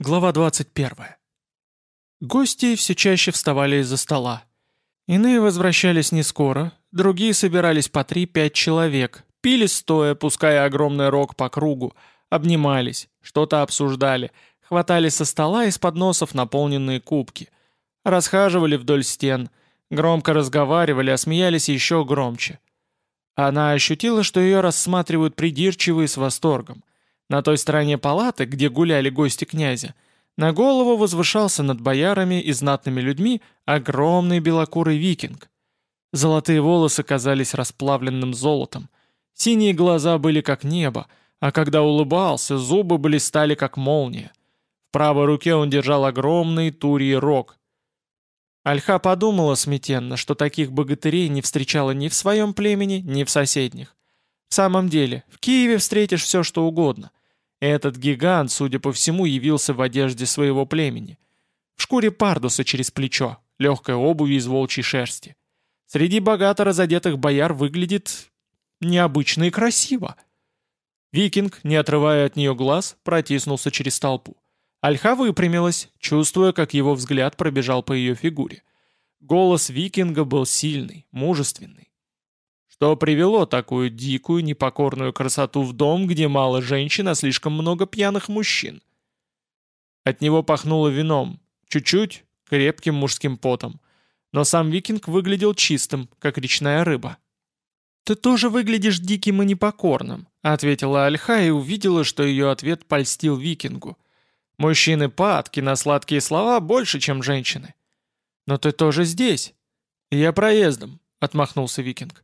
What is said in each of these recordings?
Глава 21. Гости все чаще вставали из-за стола. Иные возвращались не скоро, другие собирались по три-пять человек, пили стоя, пуская огромный рог по кругу, обнимались, что-то обсуждали, хватали со стола из подносов наполненные кубки, расхаживали вдоль стен, громко разговаривали, а смеялись еще громче. Она ощутила, что ее рассматривают придирчиво и с восторгом. На той стороне палаты, где гуляли гости князя, на голову возвышался над боярами и знатными людьми огромный белокурый викинг. Золотые волосы казались расплавленным золотом, синие глаза были как небо, а когда улыбался, зубы блистали как молния. В правой руке он держал огромный турий рог. Альха подумала смятенно, что таких богатырей не встречала ни в своем племени, ни в соседних. В самом деле, в Киеве встретишь все, что угодно. Этот гигант, судя по всему, явился в одежде своего племени. В шкуре пардуса через плечо, легкой обуви из волчьей шерсти. Среди богато разодетых бояр выглядит необычно и красиво. Викинг, не отрывая от нее глаз, протиснулся через толпу. Альха выпрямилась, чувствуя, как его взгляд пробежал по ее фигуре. Голос викинга был сильный, мужественный. Что привело такую дикую, непокорную красоту в дом, где мало женщин, а слишком много пьяных мужчин? От него пахнуло вином, чуть-чуть, крепким мужским потом. Но сам викинг выглядел чистым, как речная рыба. «Ты тоже выглядишь диким и непокорным», — ответила Альха и увидела, что ее ответ польстил викингу. «Мужчины падки на сладкие слова больше, чем женщины». «Но ты тоже здесь». «Я проездом», — отмахнулся викинг.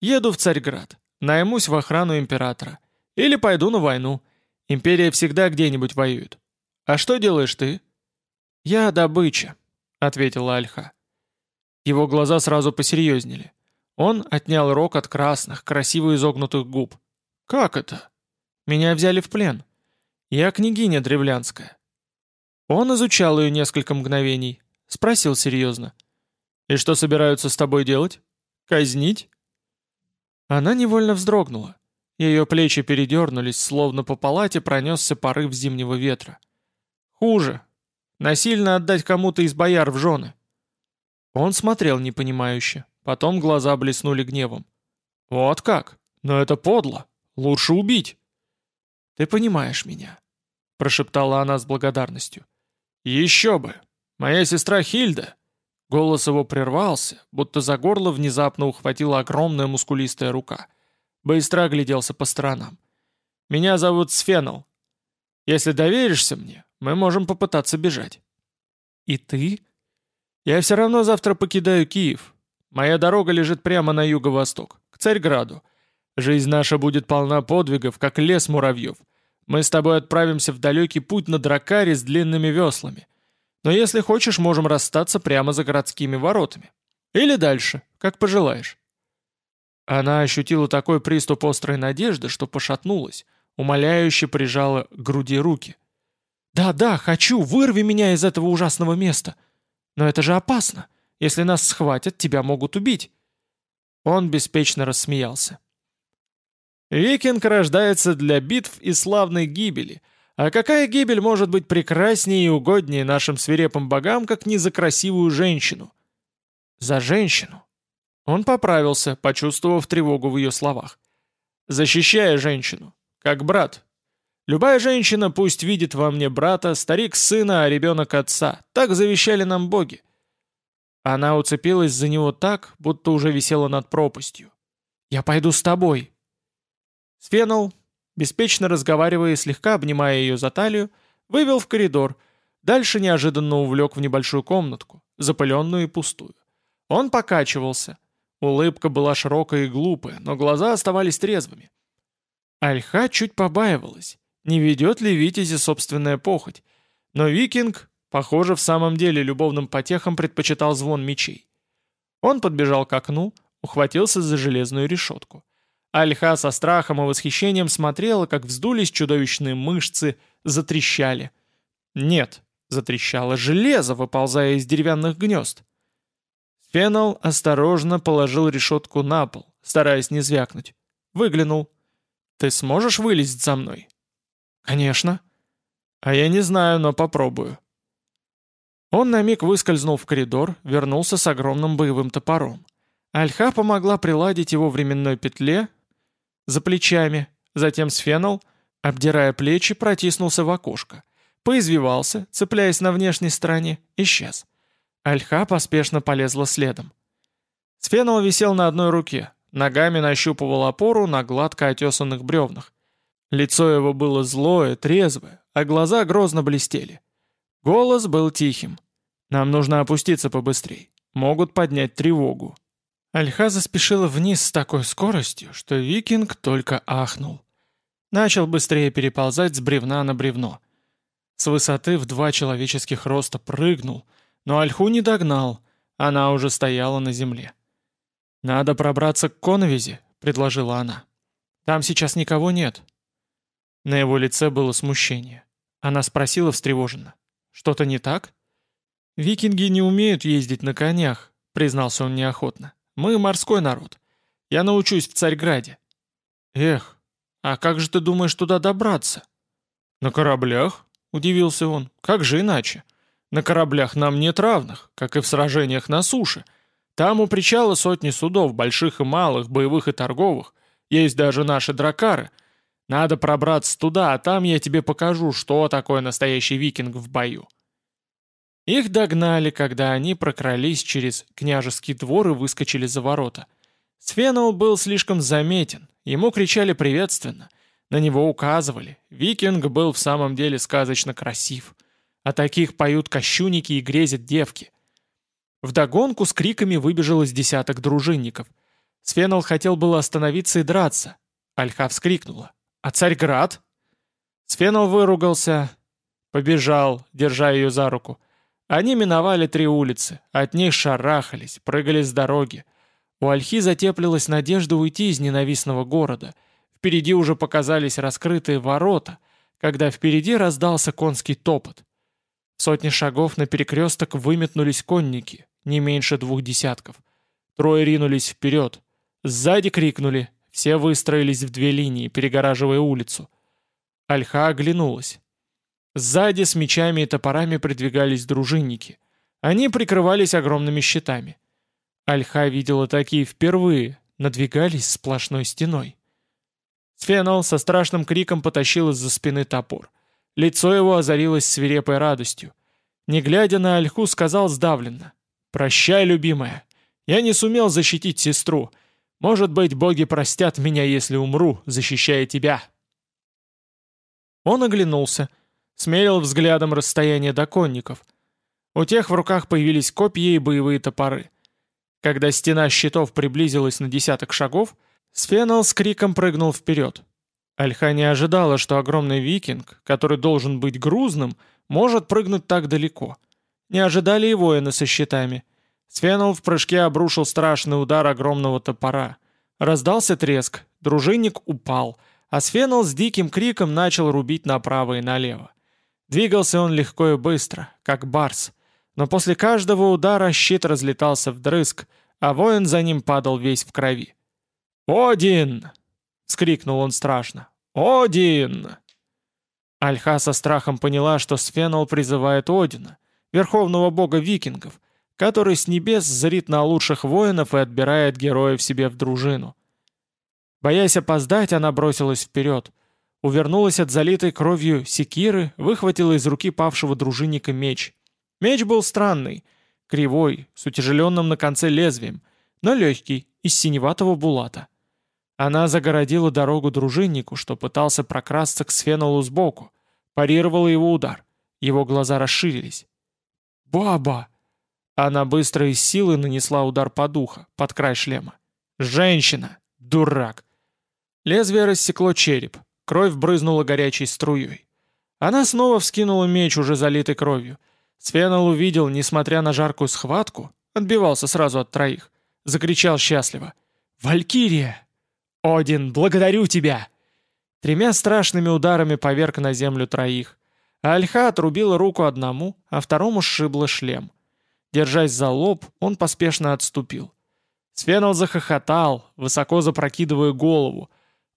Еду в Царьград, наймусь в охрану императора. Или пойду на войну. Империя всегда где-нибудь воюет. А что делаешь ты?» «Я добыча», — ответила Альха. Его глаза сразу посерьезнели. Он отнял рог от красных, красиво изогнутых губ. «Как это?» «Меня взяли в плен. Я княгиня древлянская». Он изучал ее несколько мгновений, спросил серьезно. «И что собираются с тобой делать? Казнить?» Она невольно вздрогнула. Ее плечи передернулись, словно по палате пронесся порыв зимнего ветра. «Хуже. Насильно отдать кому-то из бояр в жены». Он смотрел непонимающе, потом глаза блеснули гневом. «Вот как? Но это подло. Лучше убить». «Ты понимаешь меня», — прошептала она с благодарностью. «Еще бы! Моя сестра Хильда!» Голос его прервался, будто за горло внезапно ухватила огромная мускулистая рука. Быстро огляделся по сторонам. «Меня зовут Сфенол. Если доверишься мне, мы можем попытаться бежать». «И ты?» «Я все равно завтра покидаю Киев. Моя дорога лежит прямо на юго-восток, к Царьграду. Жизнь наша будет полна подвигов, как лес муравьев. Мы с тобой отправимся в далекий путь на дракаре с длинными веслами». Но если хочешь, можем расстаться прямо за городскими воротами. Или дальше, как пожелаешь». Она ощутила такой приступ острой надежды, что пошатнулась, умоляюще прижала к груди руки. «Да, да, хочу, вырви меня из этого ужасного места. Но это же опасно. Если нас схватят, тебя могут убить». Он беспечно рассмеялся. «Викинг рождается для битв и славной гибели», а какая гибель может быть прекраснее и угоднее нашим свирепым богам, как не за красивую женщину? За женщину. Он поправился, почувствовав тревогу в ее словах. Защищая женщину, как брат. Любая женщина пусть видит во мне брата, старик сына, а ребенок отца. Так завещали нам боги. Она уцепилась за него так, будто уже висела над пропастью. «Я пойду с тобой». Сфенол, беспечно разговаривая и слегка обнимая ее за талию, вывел в коридор, дальше неожиданно увлек в небольшую комнатку, запыленную и пустую. Он покачивался. Улыбка была широкая и глупая, но глаза оставались трезвыми. Альха чуть побаивалась, не ведет ли Витязи собственная похоть, но викинг, похоже, в самом деле любовным потехам предпочитал звон мечей. Он подбежал к окну, ухватился за железную решетку. Альха со страхом и восхищением смотрела, как вздулись чудовищные мышцы, затрещали. Нет, затрещало железо, выползая из деревянных гнезд. Фенол осторожно положил решетку на пол, стараясь не звякнуть. Выглянул. «Ты сможешь вылезть за мной?» «Конечно». «А я не знаю, но попробую». Он на миг выскользнул в коридор, вернулся с огромным боевым топором. Альха помогла приладить его временной петле за плечами, затем Сфенол, обдирая плечи, протиснулся в окошко. Поизвивался, цепляясь на внешней стороне, исчез. Альха поспешно полезла следом. Сфенол висел на одной руке, ногами нащупывал опору на гладко отесанных бревнах. Лицо его было злое, трезвое, а глаза грозно блестели. Голос был тихим. «Нам нужно опуститься побыстрей. Могут поднять тревогу». Альха заспешила вниз с такой скоростью, что викинг только ахнул. Начал быстрее переползать с бревна на бревно. С высоты в два человеческих роста прыгнул, но Альху не догнал, она уже стояла на земле. «Надо пробраться к коновизе», — предложила она. «Там сейчас никого нет». На его лице было смущение. Она спросила встревоженно. «Что-то не так?» «Викинги не умеют ездить на конях», — признался он неохотно. «Мы морской народ. Я научусь в Царьграде». «Эх, а как же ты думаешь туда добраться?» «На кораблях», — удивился он. «Как же иначе? На кораблях нам нет равных, как и в сражениях на суше. Там у причала сотни судов, больших и малых, боевых и торговых. Есть даже наши дракары. Надо пробраться туда, а там я тебе покажу, что такое настоящий викинг в бою». Их догнали, когда они прокрались через княжеский двор и выскочили за ворота. Свенул был слишком заметен, ему кричали приветственно, на него указывали. Викинг был в самом деле сказочно красив. А таких поют кощунники и грезят девки. Вдогонку с криками выбежал из десяток дружинников. Свенал хотел было остановиться и драться. Альха вскрикнула. «А Царьград?» Свенал выругался, побежал, держа ее за руку. Они миновали три улицы, от них шарахались, прыгали с дороги. У Альхи затеплилась надежда уйти из ненавистного города. Впереди уже показались раскрытые ворота, когда впереди раздался конский топот. Сотни шагов на перекресток выметнулись конники, не меньше двух десятков. Трое ринулись вперед. Сзади крикнули, все выстроились в две линии, перегораживая улицу. Альха оглянулась. Сзади с мечами и топорами придвигались дружинники. Они прикрывались огромными щитами. Альха видела такие впервые, надвигались сплошной стеной. Сфенол со страшным криком потащил из-за спины топор. Лицо его озарилось свирепой радостью. Не глядя на Альху, сказал сдавленно. «Прощай, любимая. Я не сумел защитить сестру. Может быть, боги простят меня, если умру, защищая тебя». Он оглянулся, смерил взглядом расстояние до конников. У тех в руках появились копья и боевые топоры. Когда стена щитов приблизилась на десяток шагов, Сфенал с криком прыгнул вперед. Альха не ожидала, что огромный викинг, который должен быть грузным, может прыгнуть так далеко. Не ожидали и воины со щитами. Сфенал в прыжке обрушил страшный удар огромного топора. Раздался треск, дружинник упал, а Сфенал с диким криком начал рубить направо и налево. Двигался он легко и быстро, как барс, но после каждого удара щит разлетался вдрызг, а воин за ним падал весь в крови. «Один!» — скрикнул он страшно. «Один!» Альха со страхом поняла, что Сфенол призывает Одина, верховного бога викингов, который с небес зрит на лучших воинов и отбирает героев себе в дружину. Боясь опоздать, она бросилась вперед, увернулась от залитой кровью секиры, выхватила из руки павшего дружинника меч. Меч был странный, кривой, с утяжеленным на конце лезвием, но легкий, из синеватого булата. Она загородила дорогу дружиннику, что пытался прокрасться к Сфенолу сбоку, парировала его удар. Его глаза расширились. «Баба!» Она быстро из силы нанесла удар по духу, под край шлема. «Женщина! Дурак!» Лезвие рассекло череп, кровь брызнула горячей струей. Она снова вскинула меч, уже залитый кровью. Свенол увидел, несмотря на жаркую схватку, отбивался сразу от троих, закричал счастливо. «Валькирия!» «Один, благодарю тебя!» Тремя страшными ударами поверг на землю троих. Альха отрубила руку одному, а второму сшибла шлем. Держась за лоб, он поспешно отступил. Свенал захохотал, высоко запрокидывая голову.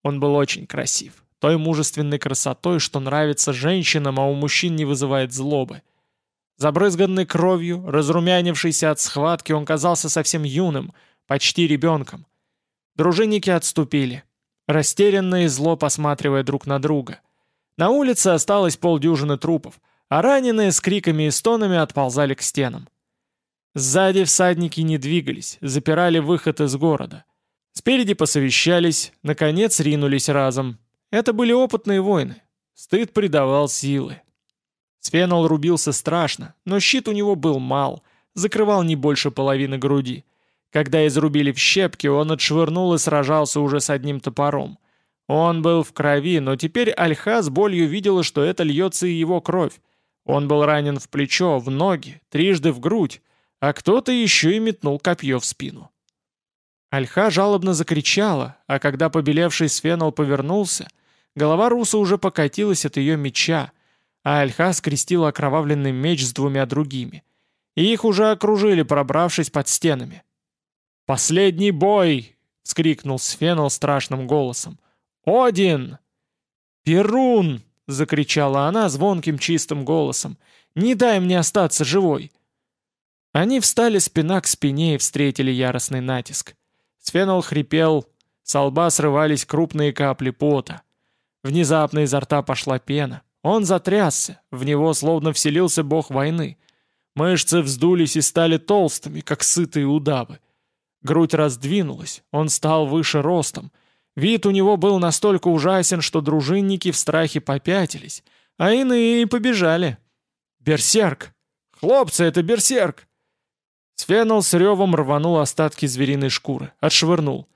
Он был очень красив. Той мужественной красотой, что нравится женщинам, а у мужчин не вызывает злобы. Забрызганный кровью, разрумянившийся от схватки, он казался совсем юным, почти ребенком. Дружинники отступили, растерянно и зло посматривая друг на друга. На улице осталось полдюжины трупов, а раненые с криками и стонами отползали к стенам. Сзади всадники не двигались, запирали выход из города. Спереди посовещались, наконец ринулись разом. Это были опытные воины. Стыд придавал силы. Свенол рубился страшно, но щит у него был мал, закрывал не больше половины груди. Когда изрубили в щепки, он отшвырнул и сражался уже с одним топором. Он был в крови, но теперь Альха с болью видела, что это льется и его кровь. Он был ранен в плечо, в ноги, трижды в грудь, а кто-то еще и метнул копье в спину. Альха жалобно закричала, а когда побелевший Свенол повернулся, голова Руса уже покатилась от ее меча, а Альха скрестила окровавленный меч с двумя другими. И их уже окружили, пробравшись под стенами. «Последний бой!» — вскрикнул Сфенол страшным голосом. «Один!» «Перун!» — закричала она звонким чистым голосом. «Не дай мне остаться живой!» Они встали спина к спине и встретили яростный натиск. Сфенол хрипел, с лба срывались крупные капли пота. Внезапно изо рта пошла пена. Он затрясся, в него словно вселился бог войны. Мышцы вздулись и стали толстыми, как сытые удавы. Грудь раздвинулась, он стал выше ростом. Вид у него был настолько ужасен, что дружинники в страхе попятились, а иные и побежали. «Берсерк! Хлопцы, это берсерк!» Свенел с ревом рванул остатки звериной шкуры, отшвырнул.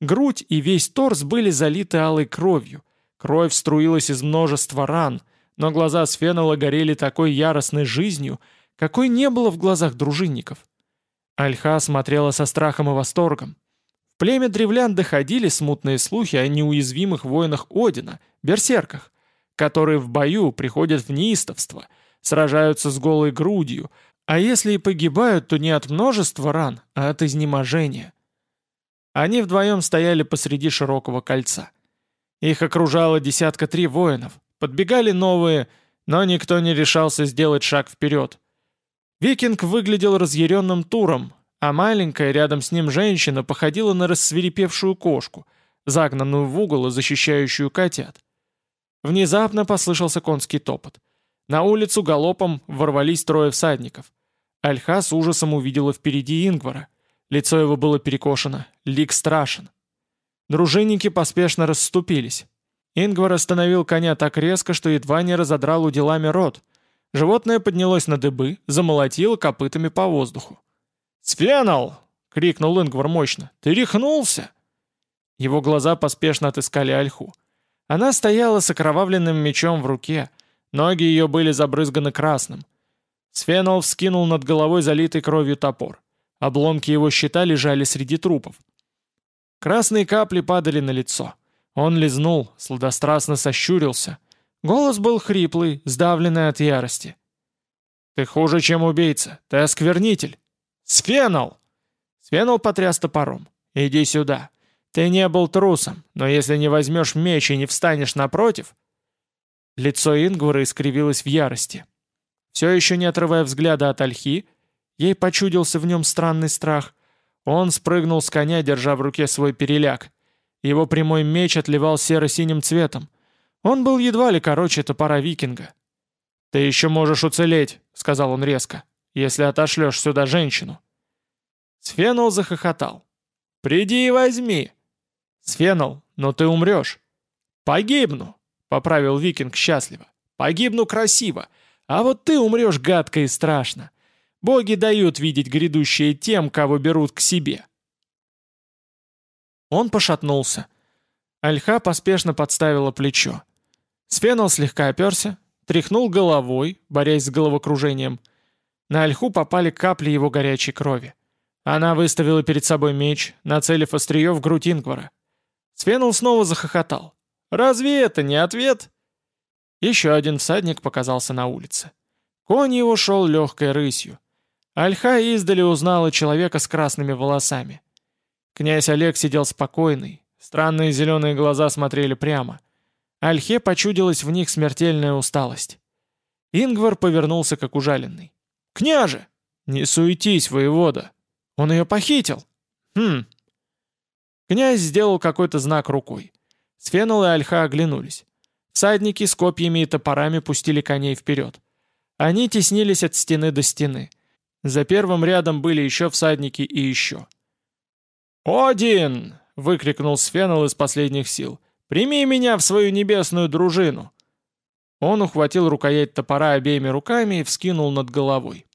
Грудь и весь торс были залиты алой кровью. Кровь струилась из множества ран, но глаза Сфенела горели такой яростной жизнью, какой не было в глазах дружинников. Альха смотрела со страхом и восторгом. В племя древлян доходили смутные слухи о неуязвимых воинах Одина, берсерках, которые в бою приходят в неистовство, сражаются с голой грудью, а если и погибают, то не от множества ран, а от изнеможения. Они вдвоем стояли посреди широкого кольца. Их окружало десятка три воинов, Подбегали новые, но никто не решался сделать шаг вперед. Викинг выглядел разъяренным туром, а маленькая рядом с ним женщина походила на рассверепевшую кошку, загнанную в угол и защищающую котят. Внезапно послышался конский топот. На улицу галопом ворвались трое всадников. Альха с ужасом увидела впереди Ингвара. Лицо его было перекошено, лик страшен. Дружинники поспешно расступились. Ингвар остановил коня так резко, что едва не разодрал уделами рот. Животное поднялось на дыбы, замолотило копытами по воздуху. «Сфенал!» — крикнул Ингвар мощно. «Ты рехнулся!» Его глаза поспешно отыскали ольху. Она стояла с окровавленным мечом в руке, ноги ее были забрызганы красным. Сфенол вскинул над головой залитый кровью топор. Обломки его щита лежали среди трупов. Красные капли падали на лицо. Он лизнул, сладострастно сощурился. Голос был хриплый, сдавленный от ярости. «Ты хуже, чем убийца. Ты осквернитель. Сфенол!» Сфенол потряс топором. «Иди сюда. Ты не был трусом, но если не возьмешь меч и не встанешь напротив...» Лицо Ингвара искривилось в ярости. Все еще не отрывая взгляда от ольхи, ей почудился в нем странный страх. Он спрыгнул с коня, держа в руке свой переляк. Его прямой меч отливал серо-синим цветом. Он был едва ли короче топора викинга. «Ты еще можешь уцелеть», — сказал он резко, — «если отошлешь сюда женщину». Сфенол захохотал. «Приди и возьми!» «Сфенол, но ты умрешь!» «Погибну!» — поправил викинг счастливо. «Погибну красиво, а вот ты умрешь гадко и страшно. Боги дают видеть грядущее тем, кого берут к себе». Он пошатнулся. Альха поспешно подставила плечо. Сфенол слегка оперся, тряхнул головой, борясь с головокружением. На Альху попали капли его горячей крови. Она выставила перед собой меч, нацелив острие в грудь Ингвара. Сфенол снова захохотал. «Разве это не ответ?» Еще один всадник показался на улице. Конь его шел легкой рысью. Альха издали узнала человека с красными волосами. Князь Олег сидел спокойный, странные зеленые глаза смотрели прямо. Альхе почудилась в них смертельная усталость. Ингвар повернулся как ужаленный. «Княже! Не суетись, воевода! Он ее похитил!» «Хм!» Князь сделал какой-то знак рукой. Сфенол и Альха оглянулись. Всадники с копьями и топорами пустили коней вперед. Они теснились от стены до стены. За первым рядом были еще всадники и еще. «Один!» — выкрикнул Сфенол из последних сил. «Прими меня в свою небесную дружину!» Он ухватил рукоять топора обеими руками и вскинул над головой.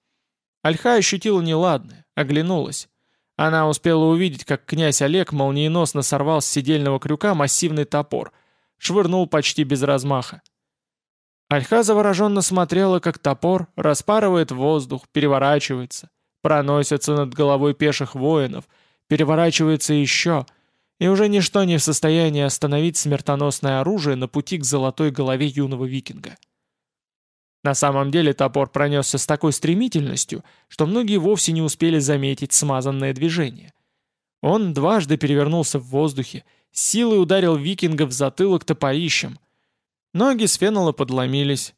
Альха ощутила неладное, оглянулась. Она успела увидеть, как князь Олег молниеносно сорвал с седельного крюка массивный топор, швырнул почти без размаха. Альха завороженно смотрела, как топор распарывает воздух, переворачивается, проносится над головой пеших воинов, переворачивается еще, и уже ничто не в состоянии остановить смертоносное оружие на пути к золотой голове юного викинга. На самом деле топор пронесся с такой стремительностью, что многие вовсе не успели заметить смазанное движение. Он дважды перевернулся в воздухе, силой ударил викинга в затылок топорищем. Ноги Сфенола подломились.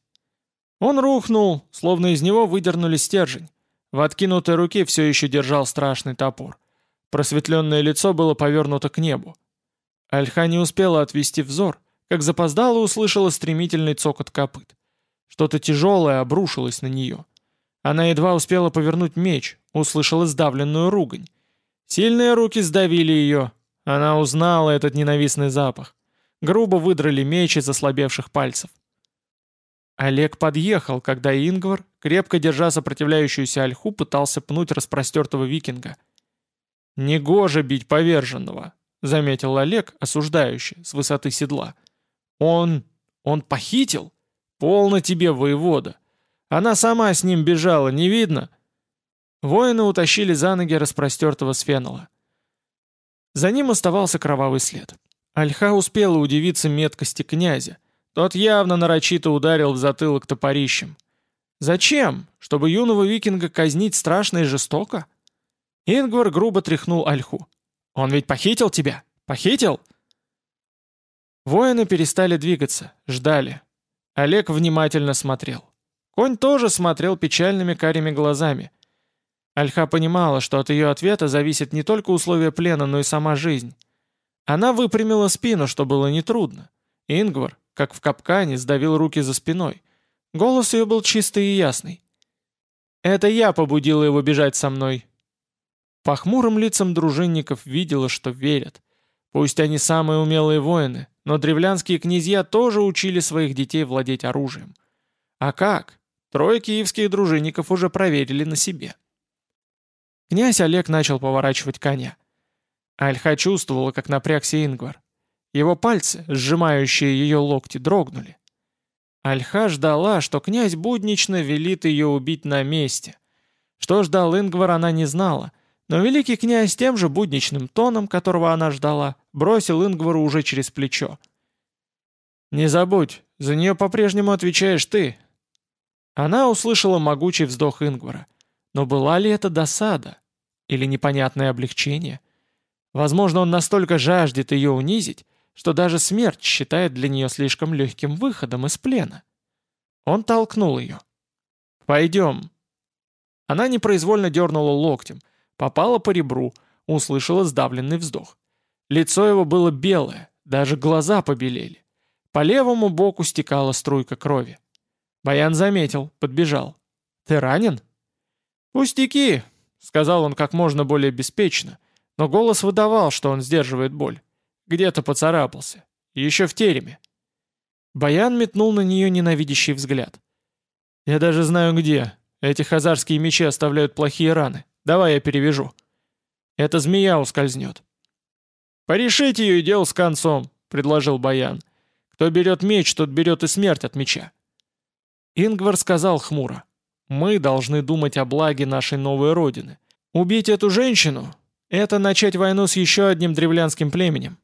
Он рухнул, словно из него выдернули стержень. В откинутой руке все еще держал страшный топор. Просветленное лицо было повернуто к небу. Альха не успела отвести взор, как запоздало услышала стремительный цокот копыт. Что-то тяжелое обрушилось на нее. Она едва успела повернуть меч, услышала сдавленную ругань. Сильные руки сдавили ее. Она узнала этот ненавистный запах. Грубо выдрали меч из ослабевших пальцев. Олег подъехал, когда Ингвар, крепко держа сопротивляющуюся ольху, пытался пнуть распростертого викинга. «Негоже бить поверженного», — заметил Олег, осуждающий, с высоты седла. «Он... он похитил? Полно тебе, воевода! Она сама с ним бежала, не видно?» Воины утащили за ноги распростертого Сфенола. За ним оставался кровавый след. Альха успела удивиться меткости князя. Тот явно нарочито ударил в затылок топорищем. «Зачем? Чтобы юного викинга казнить страшно и жестоко?» Ингвар грубо тряхнул Альху. «Он ведь похитил тебя? Похитил?» Воины перестали двигаться, ждали. Олег внимательно смотрел. Конь тоже смотрел печальными карими глазами. Альха понимала, что от ее ответа зависит не только условия плена, но и сама жизнь. Она выпрямила спину, что было нетрудно. Ингвар, как в капкане, сдавил руки за спиной. Голос ее был чистый и ясный. «Это я побудила его бежать со мной. По хмурым лицам дружинников видела, что верят. Пусть они самые умелые воины, но древлянские князья тоже учили своих детей владеть оружием. А как? Трое киевских дружинников уже проверили на себе. Князь Олег начал поворачивать коня. Альха чувствовала, как напрягся Ингвар. Его пальцы, сжимающие ее локти, дрогнули. Альха ждала, что князь буднично велит ее убить на месте. Что ждал Ингвар, она не знала, но великий князь тем же будничным тоном, которого она ждала, бросил Ингвару уже через плечо. «Не забудь, за нее по-прежнему отвечаешь ты». Она услышала могучий вздох Ингвара. Но была ли это досада? Или непонятное облегчение? Возможно, он настолько жаждет ее унизить, что даже смерть считает для нее слишком легким выходом из плена. Он толкнул ее. «Пойдем». Она непроизвольно дернула локтем — Попала по ребру, услышала сдавленный вздох. Лицо его было белое, даже глаза побелели. По левому боку стекала струйка крови. Баян заметил, подбежал. «Ты ранен?» «Пустяки», — сказал он как можно более беспечно, но голос выдавал, что он сдерживает боль. Где-то поцарапался. Еще в тереме. Баян метнул на нее ненавидящий взгляд. «Я даже знаю где. Эти хазарские мечи оставляют плохие раны. Давай я перевяжу. Эта змея ускользнет. «Порешите ее и дел с концом», — предложил Баян. «Кто берет меч, тот берет и смерть от меча». Ингвар сказал хмуро. «Мы должны думать о благе нашей новой родины. Убить эту женщину — это начать войну с еще одним древлянским племенем».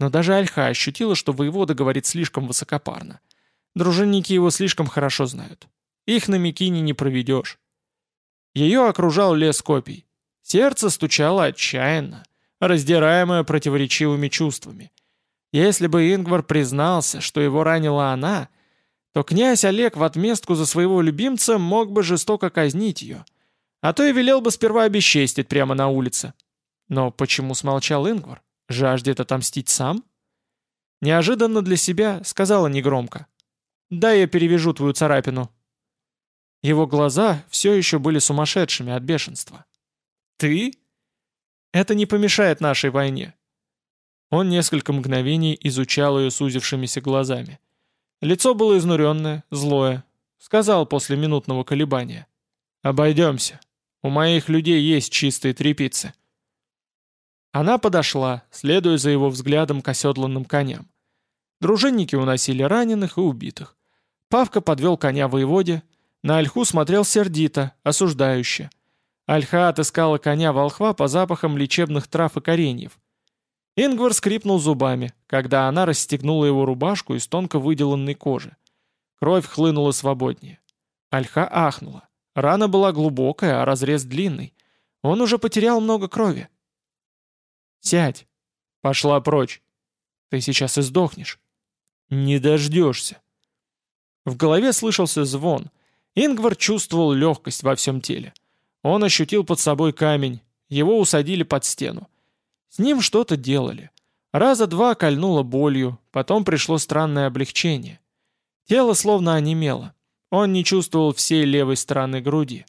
Но даже Альха ощутила, что воевода говорит слишком высокопарно. Дружинники его слишком хорошо знают. Их на Микине не проведешь. Ее окружал лес копий. Сердце стучало отчаянно, раздираемое противоречивыми чувствами. Если бы Ингвар признался, что его ранила она, то князь Олег в отместку за своего любимца мог бы жестоко казнить ее, а то и велел бы сперва обесчестить прямо на улице. Но почему смолчал Ингвар? Жаждет отомстить сам? Неожиданно для себя сказала негромко. «Да, я перевяжу твою царапину». Его глаза все еще были сумасшедшими от бешенства. «Ты?» «Это не помешает нашей войне». Он несколько мгновений изучал ее сузившимися глазами. Лицо было изнуренное, злое. Сказал после минутного колебания. «Обойдемся. У моих людей есть чистые трепицы». Она подошла, следуя за его взглядом к оседланным коням. Дружинники уносили раненых и убитых. Павка подвел коня воеводе, на Ольху смотрел сердито, осуждающе. Ольха отыскала коня волхва по запахам лечебных трав и кореньев. Ингвар скрипнул зубами, когда она расстегнула его рубашку из тонко выделанной кожи. Кровь хлынула свободнее. Альха ахнула. Рана была глубокая, а разрез длинный. Он уже потерял много крови. «Сядь!» «Пошла прочь!» «Ты сейчас издохнешь!» «Не дождешься!» В голове слышался звон. Ингвар чувствовал легкость во всем теле. Он ощутил под собой камень. Его усадили под стену. С ним что-то делали. Раза два кольнуло болью, потом пришло странное облегчение. Тело словно онемело. Он не чувствовал всей левой стороны груди.